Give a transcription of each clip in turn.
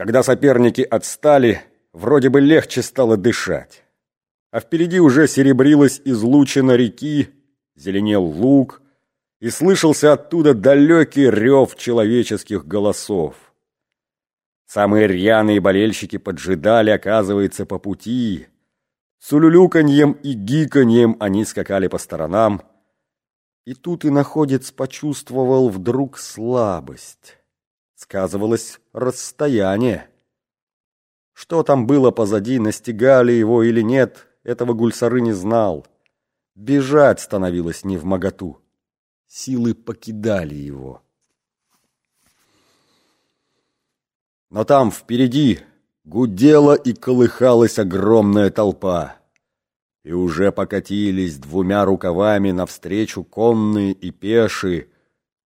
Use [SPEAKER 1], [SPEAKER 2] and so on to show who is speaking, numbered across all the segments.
[SPEAKER 1] Когда соперники отстали, вроде бы легче стало дышать. А впереди уже серебрилась излучина реки, зеленел луг, и слышался оттуда далекий рев человеческих голосов. Самые рьяные болельщики поджидали, оказывается, по пути. С улюлюканьем и гиканьем они скакали по сторонам. И тут и находец почувствовал вдруг слабость. Сказывалось расстояние. Что там было позади, настигали его или нет, этого Гульсары не знал. Бежать становилось не в моготу. Силы покидали его. Но там впереди гудела и колыхалась огромная толпа. И уже покатились двумя рукавами навстречу конные и пешие.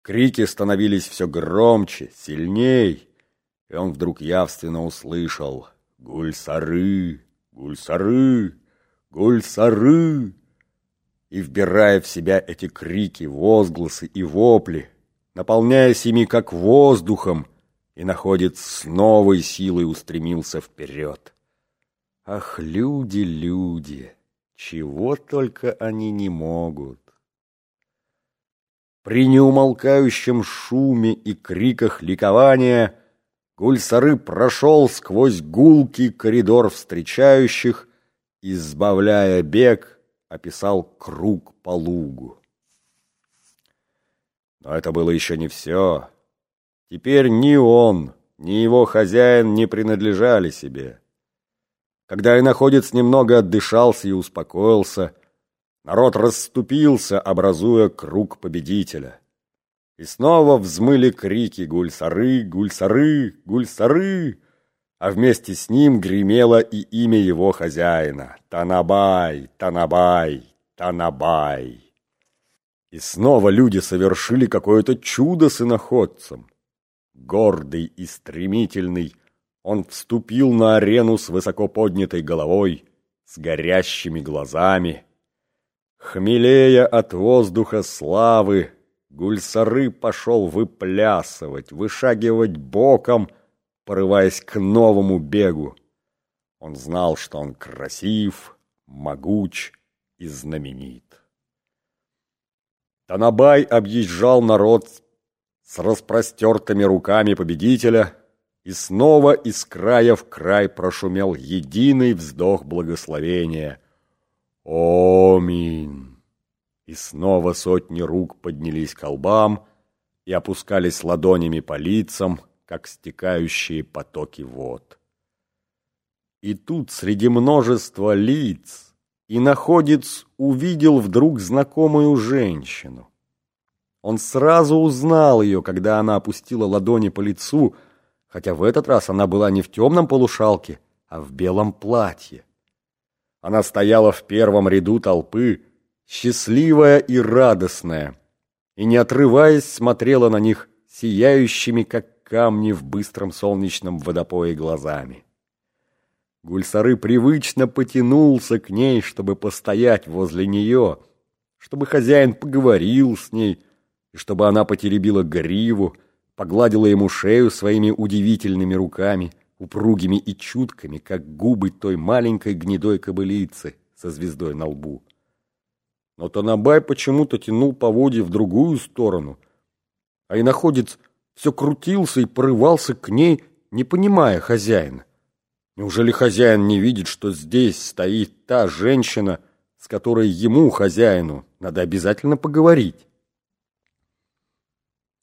[SPEAKER 1] Крики становились все громче, сильней. И он вдруг явственно услышал «Гульсары! Гульсары! Гульсары!» И, вбирая в себя эти крики, возгласы и вопли, наполняясь ими как воздухом, и находит с новой силой устремился вперед. Ах, люди, люди, чего только они не могут. При неумолкающем шуме и криках ликования Гульсары прошел сквозь гулкий коридор встречающих, избавляя бег, описал круг по лугу. Но это было еще не все. Теперь ни он, ни его хозяин не принадлежали себе. Когда иноходец немного отдышался и успокоился, народ расступился, образуя круг победителя. И снова взмыли крики «Гульсары! Гульсары! Гульсары!» а вместе с ним гремело и имя его хозяина — Танабай, Танабай, Танабай. И снова люди совершили какое-то чудо с иноходцем. Гордый и стремительный, он вступил на арену с высоко поднятой головой, с горящими глазами. Хмелея от воздуха славы, Гульсары пошел выплясывать, вышагивать боком, порываясь к новому бегу. Он знал, что он красив, могуч и знаменит. Танабай объезжал народ с распростертыми руками победителя, и снова из края в край прошумел единый вздох благословения. Омин! И снова сотни рук поднялись к колбам и опускались ладонями по лицам, как стекающие потоки вод. И тут среди множества лиц и находец увидел вдруг знакомую женщину. Он сразу узнал ее, когда она опустила ладони по лицу, хотя в этот раз она была не в темном полушалке, а в белом платье. Она стояла в первом ряду толпы, счастливая и радостная, и, не отрываясь, смотрела на них сияющими, как камни в быстром солнечном водопое глазами. Гульсары привычно потянулся к ней, чтобы постоять возле нее, чтобы хозяин поговорил с ней, и чтобы она потеребила гриву, погладила ему шею своими удивительными руками, упругими и чуткими, как губы той маленькой гнедой кобылицы со звездой на лбу. Но Танабай почему-то тянул поводья в другую сторону, а иноходец все крутился и порывался к ней, не понимая хозяина. Неужели хозяин не видит, что здесь стоит та женщина, с которой ему, хозяину, надо обязательно поговорить?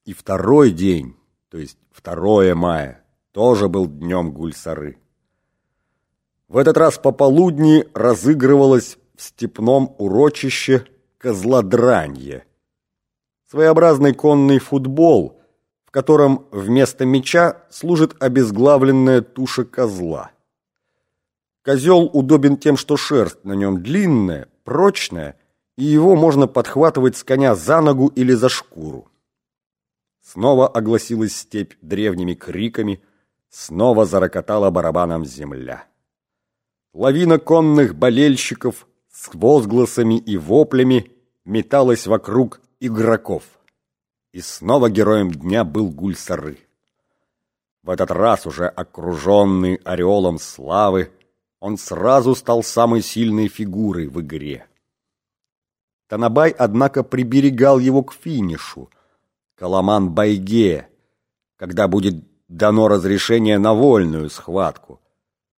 [SPEAKER 1] И второй день, то есть 2 мая, тоже был днем Гульсары. В этот раз пополудни разыгрывалось в степном урочище козлодранье. Своеобразный конный футбол, в котором вместо мяча служит обезглавленная туша козла. Козел удобен тем, что шерсть на нем длинная, прочная, и его можно подхватывать с коня за ногу или за шкуру. Снова огласилась степь древними криками, снова зарокотала барабаном земля. Лавина конных болельщиков с возгласами и воплями металась вокруг игроков. И снова героем дня был Гульсары. В этот раз уже окруженный ореолом славы, он сразу стал самой сильной фигурой в игре. Танабай, однако, приберегал его к финишу, к Аламан-Байге, когда будет дано разрешение на вольную схватку.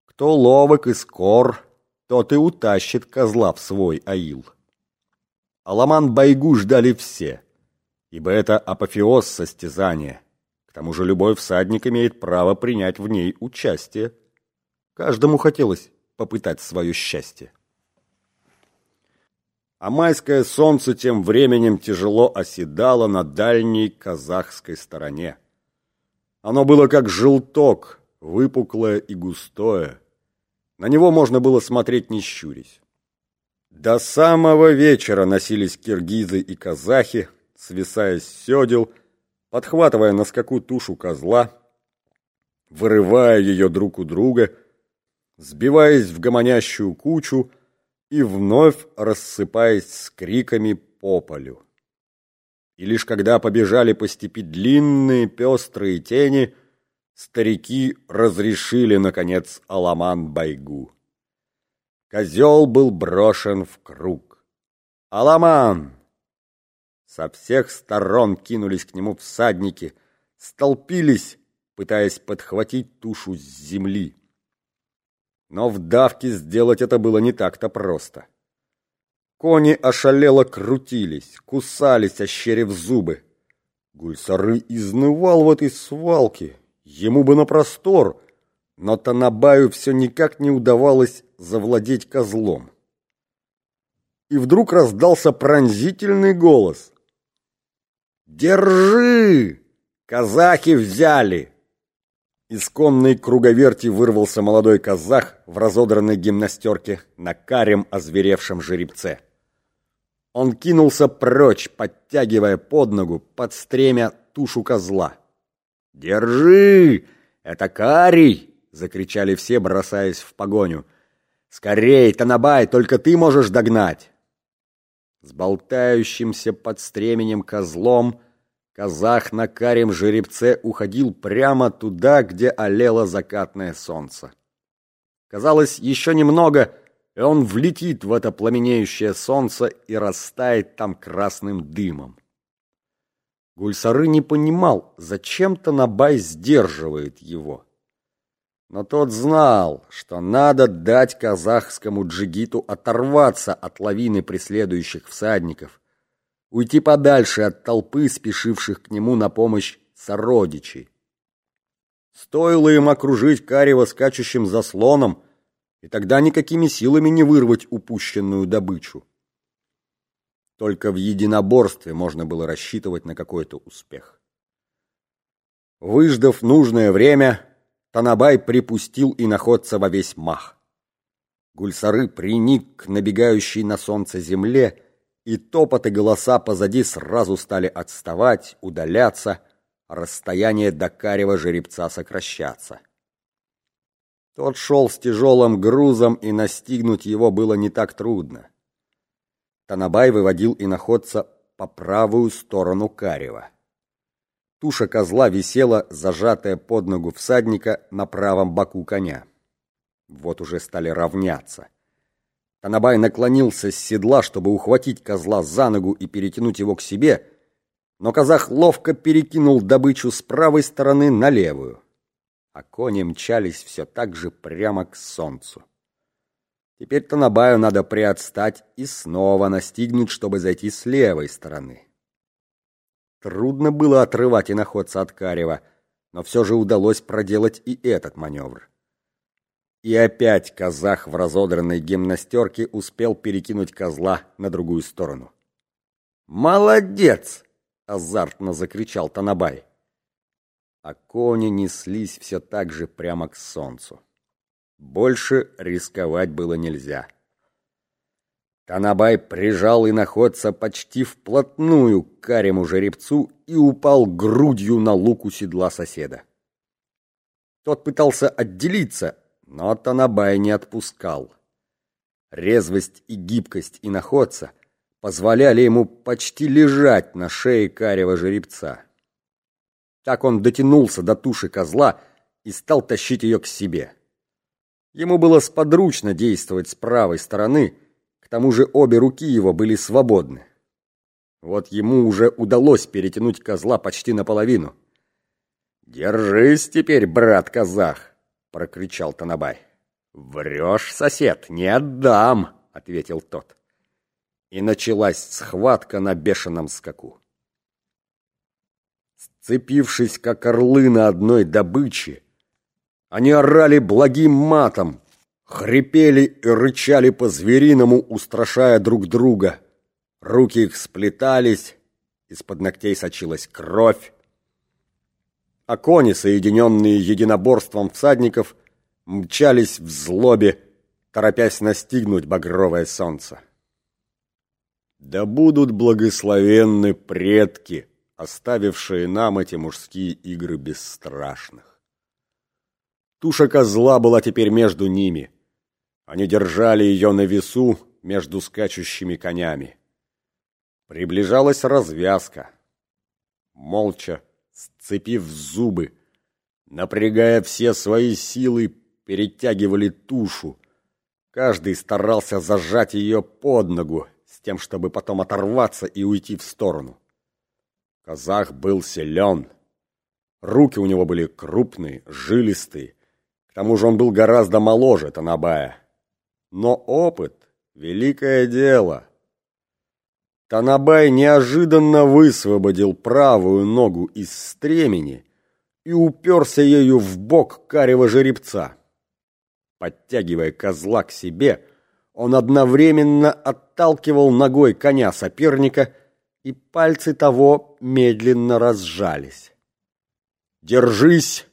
[SPEAKER 1] Кто ловок и скор, тот и утащит козла в свой аил. Аламан-Байгу ждали все, ибо это апофеоз состязания. К тому же любой всадник имеет право принять в ней участие. Каждому хотелось попытать свое счастье. А майское солнце тем временем тяжело оседало на дальней казахской стороне. Оно было как желток, выпуклое и густое. На него можно было смотреть не щурясь. До самого вечера носились киргизы и казахи, свисая с седел, подхватывая на скаку тушу козла, вырывая ее друг у друга, сбиваясь в гомонящую кучу и вновь рассыпаясь с криками по полю. И лишь когда побежали по степи длинные пестрые тени, старики разрешили, наконец, Аламан-Байгу. Козел был брошен в круг. «Аламан!» Со всех сторон кинулись к нему всадники, столпились, пытаясь подхватить тушу с земли. Но в давке сделать это было не так-то просто. Кони ошалело крутились, кусались, ощерив зубы. Гульсары изнывал в этой свалке, ему бы на простор, но Танабаю все никак не удавалось завладеть козлом. И вдруг раздался пронзительный голос. «Держи! Казахи взяли!» Из конной круговерти вырвался молодой казах в разодранной гимнастерке на карем озверевшем жеребце. Он кинулся прочь, подтягивая под ногу, под стремя тушу козла. «Держи! Это карий!» — закричали все, бросаясь в погоню. «Скорей, Танабай, только ты можешь догнать!» С болтающимся под стременем козлом казах на карем жеребце уходил прямо туда, где олело закатное солнце. Казалось, еще немного, и он влетит в это пламенеющее солнце и растает там красным дымом. Гульсары не понимал, зачем Танабай сдерживает его. Но тот знал, что надо дать казахскому джигиту оторваться от лавины преследующих всадников, уйти подальше от толпы, спешивших к нему на помощь сородичей. Стоило им окружить Карева скачущим заслоном, и тогда никакими силами не вырвать упущенную добычу. Только в единоборстве можно было рассчитывать на какой-то успех. Выждав нужное время, Танабай припустил и находца во весь мах. Гульсары приник к набегающей на солнце земле, и топот и голоса позади сразу стали отставать, удаляться, а расстояние до карева жеребца сокращаться. Тот шел с тяжелым грузом, и настигнуть его было не так трудно. Танабай выводил иноходца по правую сторону карева. Туша козла висела, зажатая под ногу всадника на правом боку коня. Вот уже стали равняться. Танабай наклонился с седла, чтобы ухватить козла за ногу и перетянуть его к себе, но казах ловко перекинул добычу с правой стороны на левую, а кони мчались все так же прямо к солнцу. Теперь Танабаю надо приотстать и снова настигнуть, чтобы зайти с левой стороны. Трудно было отрывать и находца от Карева, но все же удалось проделать и этот маневр. И опять казах в разодранной гимнастерке успел перекинуть козла на другую сторону. «Молодец!» — азартно закричал Танабай. А кони неслись все так же прямо к солнцу. Больше рисковать было нельзя. Танабай прижал иноходца почти вплотную к карему жеребцу и упал грудью на луку седла соседа. Тот пытался отделиться, но Танабай не отпускал. Резвость и гибкость иноходца позволяли ему почти лежать на шее карего жеребца. Так он дотянулся до туши козла и стал тащить ее к себе. Ему было сподручно действовать с правой стороны, к тому же обе руки его были свободны. Вот ему уже удалось перетянуть козла почти наполовину. «Держись теперь, брат-казах!» — прокричал Танабай. «Врешь, сосед, не отдам!» — ответил тот. И началась схватка на бешеном скаку. Сцепившись, как орлы на одной добыче, они орали благим матом, хрипели и рычали по-звериному, устрашая друг друга. Руки их сплетались, из-под ногтей сочилась кровь. А кони, соединенные единоборством всадников, мчались в злобе, торопясь настигнуть багровое солнце. Да будут благословенны предки, оставившие нам эти мужские игры бесстрашных. Туша козла была теперь между ними. Они держали ее на весу между скачущими конями. Приближалась развязка. Молча, сцепив зубы, напрягая все свои силы, перетягивали тушу. Каждый старался зажать ее под ногу, с тем, чтобы потом оторваться и уйти в сторону. Казах был силен. Руки у него были крупные, жилистые, к тому же он был гораздо моложе Танабая. Но опыт — великое дело. Танабай неожиданно высвободил правую ногу из стремени и уперся ею в бок карего жеребца. Подтягивая козла к себе, он одновременно отталкивал ногой коня соперника, и пальцы того медленно разжались. «Держись!»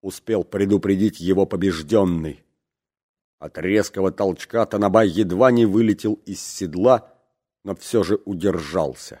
[SPEAKER 1] успел предупредить его побежденный. От резкого толчка Танабай едва не вылетел из седла, но все же удержался.